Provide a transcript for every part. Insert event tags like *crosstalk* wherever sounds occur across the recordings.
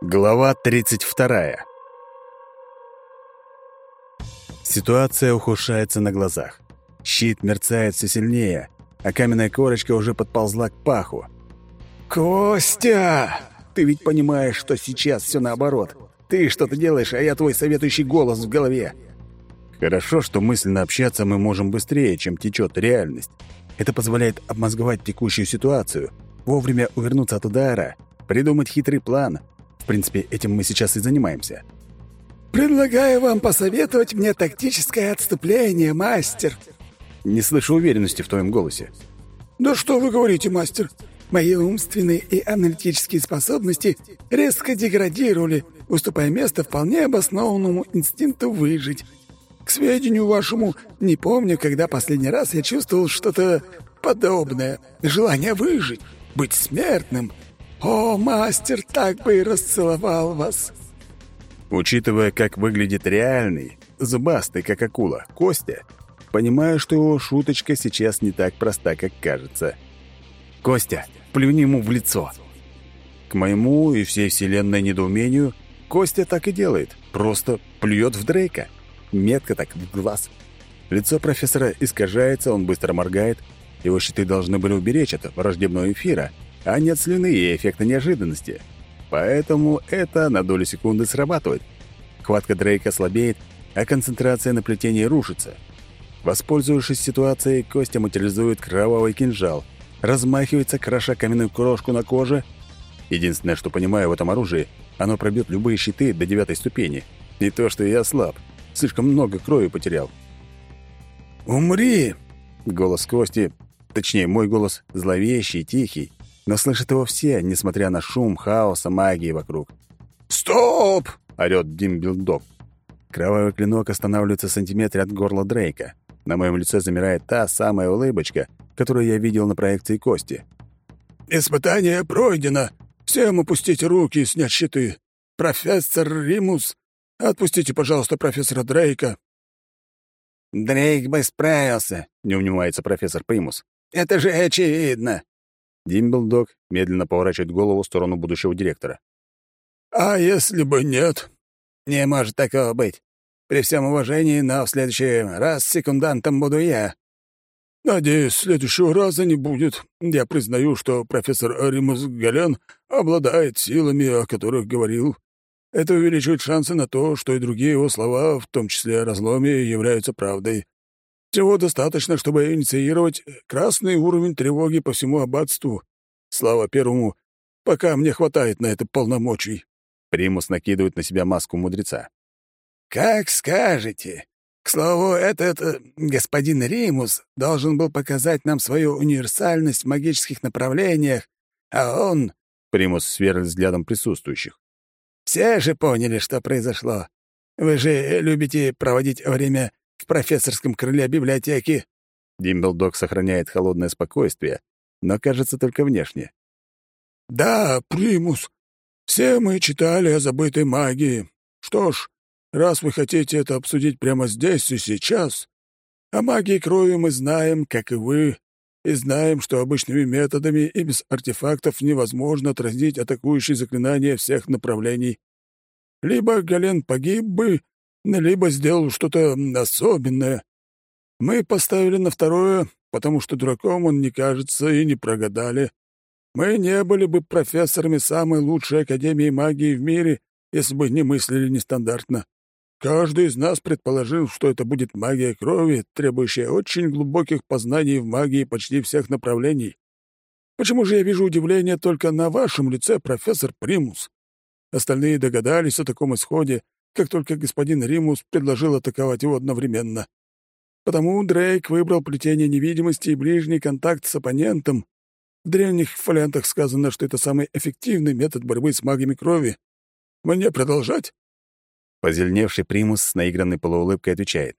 Глава 32. Ситуация ухудшается на глазах. Щит мерцает все сильнее, а каменная корочка уже подползла к паху. «Костя! Ты ведь понимаешь, что сейчас все наоборот. Ты что-то делаешь, а я твой советующий голос в голове». Хорошо, что мысленно общаться мы можем быстрее, чем течет реальность. Это позволяет обмозговать текущую ситуацию, вовремя увернуться от удара, придумать хитрый план — принципе, этим мы сейчас и занимаемся. «Предлагаю вам посоветовать мне тактическое отступление, мастер». Не слышу уверенности в твоем голосе. «Да что вы говорите, мастер? Мои умственные и аналитические способности резко деградировали, уступая место вполне обоснованному инстинкту выжить. К сведению вашему, не помню, когда последний раз я чувствовал что-то подобное. Желание выжить, быть смертным — «О, мастер, так бы и расцеловал вас!» Учитывая, как выглядит реальный, зубастый, как акула, Костя, понимаю, что его шуточка сейчас не так проста, как кажется. «Костя, плюни ему в лицо!» К моему и всей вселенной недоумению, Костя так и делает, просто плюет в Дрейка. Метко так, в глаз. Лицо профессора искажается, он быстро моргает. Его щиты должны были уберечь от враждебного эфира — а нет слюны и эффекта неожиданности. Поэтому это на долю секунды срабатывает. Хватка Дрейка слабеет, а концентрация на плетении рушится. Воспользовавшись ситуацией, Костя материализует кровавый кинжал, размахивается, кроша каменную крошку на коже. Единственное, что понимаю в этом оружии, оно пробьет любые щиты до девятой ступени. Не то, что я слаб, слишком много крови потерял. «Умри!» Голос Кости, точнее, мой голос, зловещий, тихий, но слышат его все, несмотря на шум, хаоса, магии вокруг. «Стоп!» — орёт Димблдог. Кровавый клинок останавливается в сантиметре от горла Дрейка. На моем лице замирает та самая улыбочка, которую я видел на проекции Кости. «Испытание пройдено. Всем опустите руки и снять щиты. Профессор Римус, отпустите, пожалуйста, профессора Дрейка». «Дрейк бы справился», — не унимается профессор Примус. «Это же очевидно». Димблдог медленно поворачивает голову в сторону будущего директора. «А если бы нет?» «Не может такого быть. При всем уважении, но в следующий раз секундантом буду я». «Надеюсь, следующего раза не будет. Я признаю, что профессор Римус Гален обладает силами, о которых говорил. Это увеличивает шансы на то, что и другие его слова, в том числе о разломе, являются правдой. Всего достаточно, чтобы инициировать красный уровень тревоги по всему аббатству. Слава первому, пока мне хватает на это полномочий». Примус накидывает на себя маску мудреца. «Как скажете. К слову, этот э, господин Римус должен был показать нам свою универсальность в магических направлениях, а он...» Примус сверлит взглядом присутствующих. «Все же поняли, что произошло. Вы же любите проводить время в профессорском крыле библиотеки». Димблдок сохраняет холодное спокойствие, но, кажется, только внешне. «Да, Примус, все мы читали о забытой магии. Что ж, раз вы хотите это обсудить прямо здесь и сейчас, о магии крови мы знаем, как и вы, и знаем, что обычными методами и без артефактов невозможно отразить атакующие заклинания всех направлений. Либо Гален погиб бы, либо сделал что-то особенное. Мы поставили на второе, потому что дураком он не кажется и не прогадали. Мы не были бы профессорами самой лучшей академии магии в мире, если бы не мыслили нестандартно. Каждый из нас предположил, что это будет магия крови, требующая очень глубоких познаний в магии почти всех направлений. Почему же я вижу удивление только на вашем лице, профессор Примус? Остальные догадались о таком исходе, как только господин Римус предложил атаковать его одновременно. Потому Дрейк выбрал плетение невидимости и ближний контакт с оппонентом. В древних фолиантах сказано, что это самый эффективный метод борьбы с магами крови. Мне продолжать?» Позеленевший примус с наигранной полуулыбкой отвечает.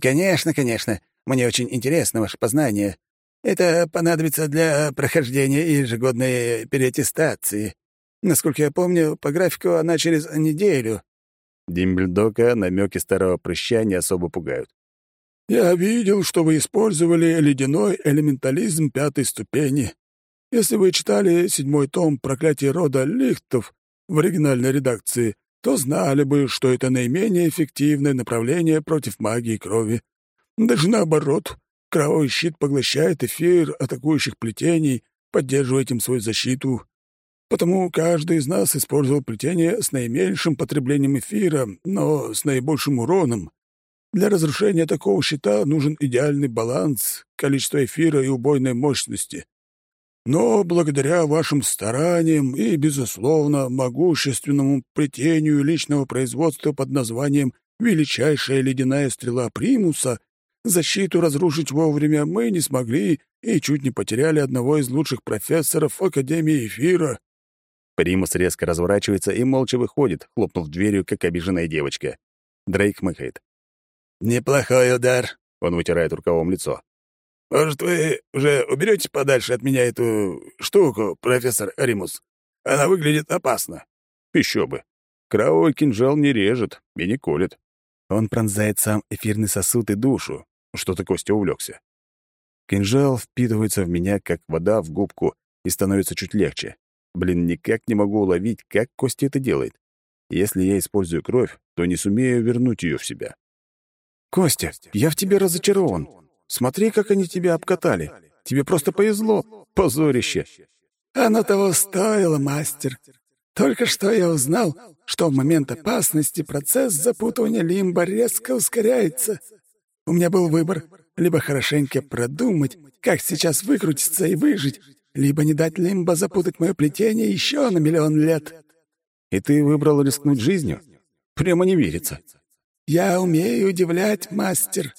«Конечно, конечно. Мне очень интересно ваше познание. Это понадобится для прохождения ежегодной переаттестации. Насколько я помню, по графику она через неделю. Димбльдока намеки старого прыща не особо пугают. «Я видел, что вы использовали ледяной элементализм пятой ступени. Если вы читали седьмой том «Проклятие рода Лихтов», в оригинальной редакции, то знали бы, что это наименее эффективное направление против магии крови. Даже наоборот, кровавый щит поглощает эфир атакующих плетений, поддерживая этим свою защиту. Потому каждый из нас использовал плетение с наименьшим потреблением эфира, но с наибольшим уроном. Для разрушения такого щита нужен идеальный баланс количества эфира и убойной мощности. Но благодаря вашим стараниям и, безусловно, могущественному плетению личного производства под названием «Величайшая ледяная стрела Примуса», защиту разрушить вовремя мы не смогли и чуть не потеряли одного из лучших профессоров Академии Эфира. Примус резко разворачивается и молча выходит, хлопнув дверью, как обиженная девочка. Дрейк мыкает. «Неплохой удар», — он вытирает рукавом лицо. «Может, вы уже уберете подальше от меня эту штуку, профессор Римус? Она выглядит опасно». Еще бы. Кровавый кинжал не режет и не колет. Он пронзает сам эфирный сосуд и душу. Что-то Костя увлекся. Кинжал впитывается в меня, как вода в губку, и становится чуть легче. Блин, никак не могу уловить, как Костя это делает. Если я использую кровь, то не сумею вернуть ее в себя. «Костя, я в тебе разочарован. Смотри, как они тебя обкатали. Тебе просто повезло. Позорище!» «Оно того стоило, мастер. Только что я узнал, что в момент опасности процесс запутывания лимба резко ускоряется. У меня был выбор — либо хорошенько продумать, как сейчас выкрутиться и выжить, либо не дать Лимбо запутать мое плетение еще на миллион лет. И ты выбрал рискнуть жизнью? Прямо не верится. Я умею удивлять, мастер.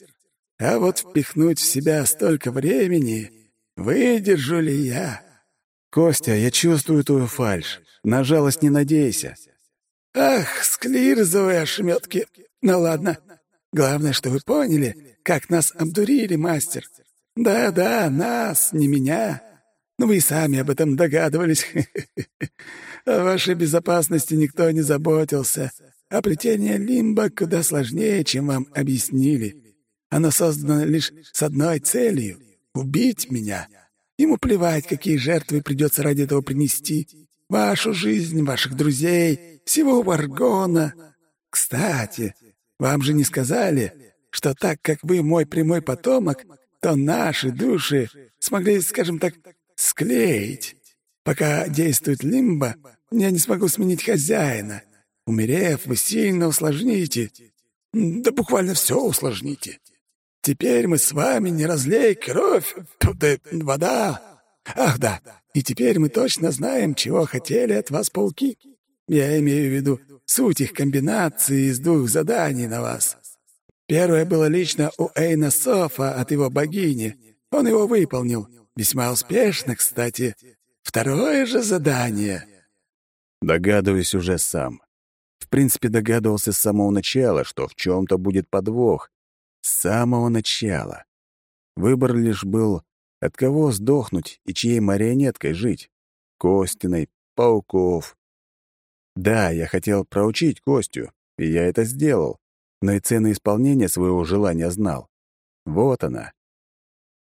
А вот впихнуть в себя столько времени, выдержу ли я? Костя, я чувствую твою фальшь. На жалость не надейся. Ах, склирзовые ошметки. Ну ладно. Главное, что вы поняли, как нас обдурили, мастер. Да-да, нас, не меня. Но вы и сами об этом догадывались. *laughs* О вашей безопасности никто не заботился. А плетение лимба куда сложнее, чем вам объяснили. Оно создано лишь с одной целью — убить меня. Ему плевать, какие жертвы придется ради этого принести. Вашу жизнь, ваших друзей, всего Варгона. Кстати, вам же не сказали, что так как вы мой прямой потомок, то наши души смогли, скажем так, склеить. Пока действует лимба, я не смогу сменить хозяина. Умерев, вы сильно усложните. Да буквально все усложните. Теперь мы с вами не разлей кровь, да вода. Ах да, и теперь мы точно знаем, чего хотели от вас пауки. Я имею в виду суть их комбинации из двух заданий на вас. Первое было лично у Эйна Софа от его богини. Он его выполнил. Весьма успешно, кстати. Второе же задание. Догадываюсь уже сам. В принципе, догадывался с самого начала, что в чем-то будет подвох. С самого начала. Выбор лишь был, от кого сдохнуть и чьей марионеткой жить. Костиной, пауков. Да, я хотел проучить Костю, и я это сделал, но и цены исполнения своего желания знал. Вот она,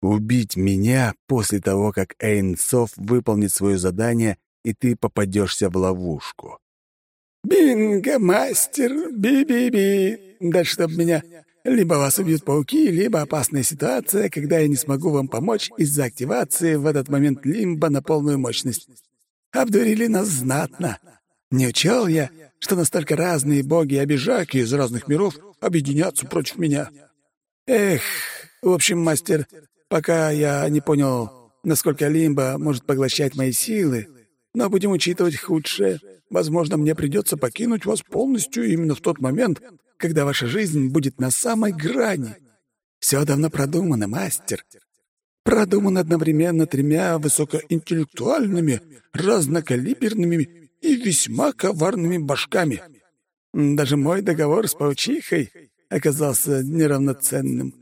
Убить меня после того, как Эйнсов выполнит свое задание, и ты попадешься в ловушку. «Бинго, мастер! Би-би-би! Да чтоб меня... Либо вас убьют пауки, либо опасная ситуация, когда я не смогу вам помочь из-за активации в этот момент лимба на полную мощность. Обдурили нас знатно. Не учел я, что настолько разные боги и обижаки из разных миров объединятся против меня. Эх, в общем, мастер, Пока я не понял, насколько лимба может поглощать мои силы, но будем учитывать худшее. Возможно, мне придется покинуть вас полностью именно в тот момент, когда ваша жизнь будет на самой грани. Все давно продумано, мастер. Продумано одновременно тремя высокоинтеллектуальными, разнокалиберными и весьма коварными башками. Даже мой договор с паучихой оказался неравноценным.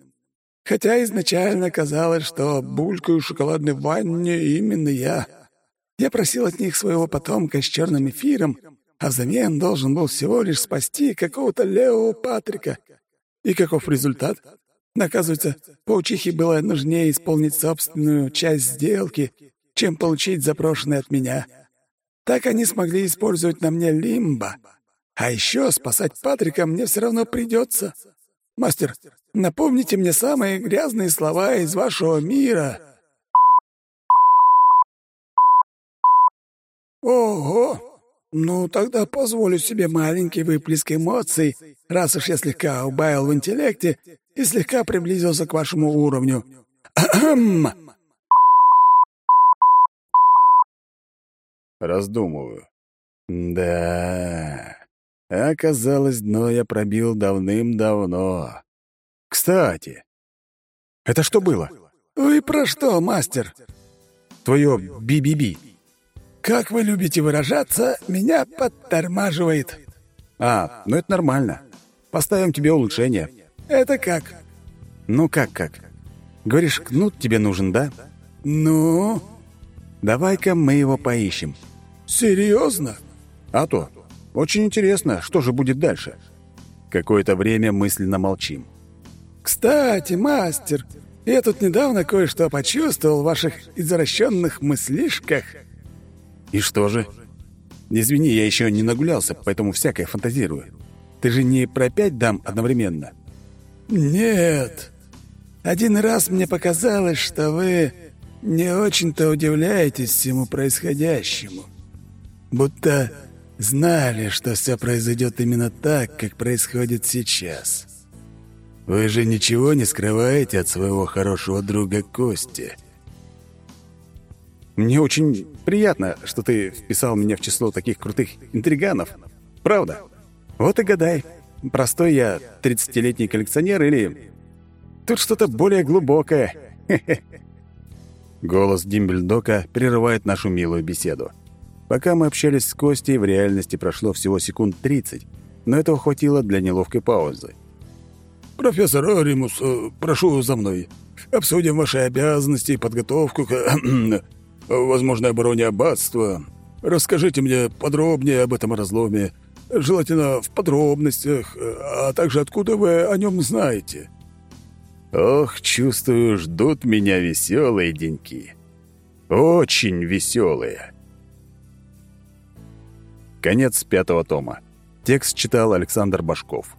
Хотя изначально казалось, что булькаю в шоколадной ванне именно я. Я просил от них своего потомка с черным эфиром, а взамен должен был всего лишь спасти какого-то левого Патрика. И каков результат? Оказывается, паучихе было нужнее исполнить собственную часть сделки, чем получить запрошенное от меня. Так они смогли использовать на мне лимба. А еще спасать Патрика мне все равно придется. Мастер, напомните мне самые грязные слова из вашего мира. Ого! Ну, тогда позволю себе маленький выплеск эмоций, раз уж я слегка убавил в интеллекте и слегка приблизился к вашему уровню. Раздумываю. Да, оказалось, дно я пробил давным-давно. Кстати, это что было? Вы про что, мастер? Твое би-би-би. Как вы любите выражаться, меня подтормаживает. А, ну это нормально. Поставим тебе улучшение. Это как? Ну как-как? Говоришь, кнут тебе нужен, да? Ну? Давай-ка мы его поищем. Серьезно? А то. Очень интересно, что же будет дальше. Какое-то время мысленно молчим. Кстати, мастер, я тут недавно кое-что почувствовал в ваших извращенных мыслишках. И что же? Извини, я еще не нагулялся, поэтому всякое фантазирую. Ты же не про пять дам одновременно? Нет. Один раз мне показалось, что вы не очень-то удивляетесь всему происходящему. Будто знали, что все произойдет именно так, как происходит сейчас. Вы же ничего не скрываете от своего хорошего друга Кости. Мне очень приятно, что ты вписал меня в число таких крутых интриганов. Правда. Вот и гадай, простой я 30-летний коллекционер или... Тут что-то более глубокое. *laughs* Голос Димбельдока прерывает нашу милую беседу. Пока мы общались с Костей, в реальности прошло всего секунд 30, но этого хватило для неловкой паузы. «Профессор Римус, э, прошу за мной. Обсудим ваши обязанности и подготовку к *clears throat* возможной обороне аббатства. Расскажите мне подробнее об этом разломе, желательно в подробностях, а также откуда вы о нем знаете». Ох, чувствую, ждут меня веселые деньки. Очень веселые. Конец пятого тома. Текст читал Александр Башков.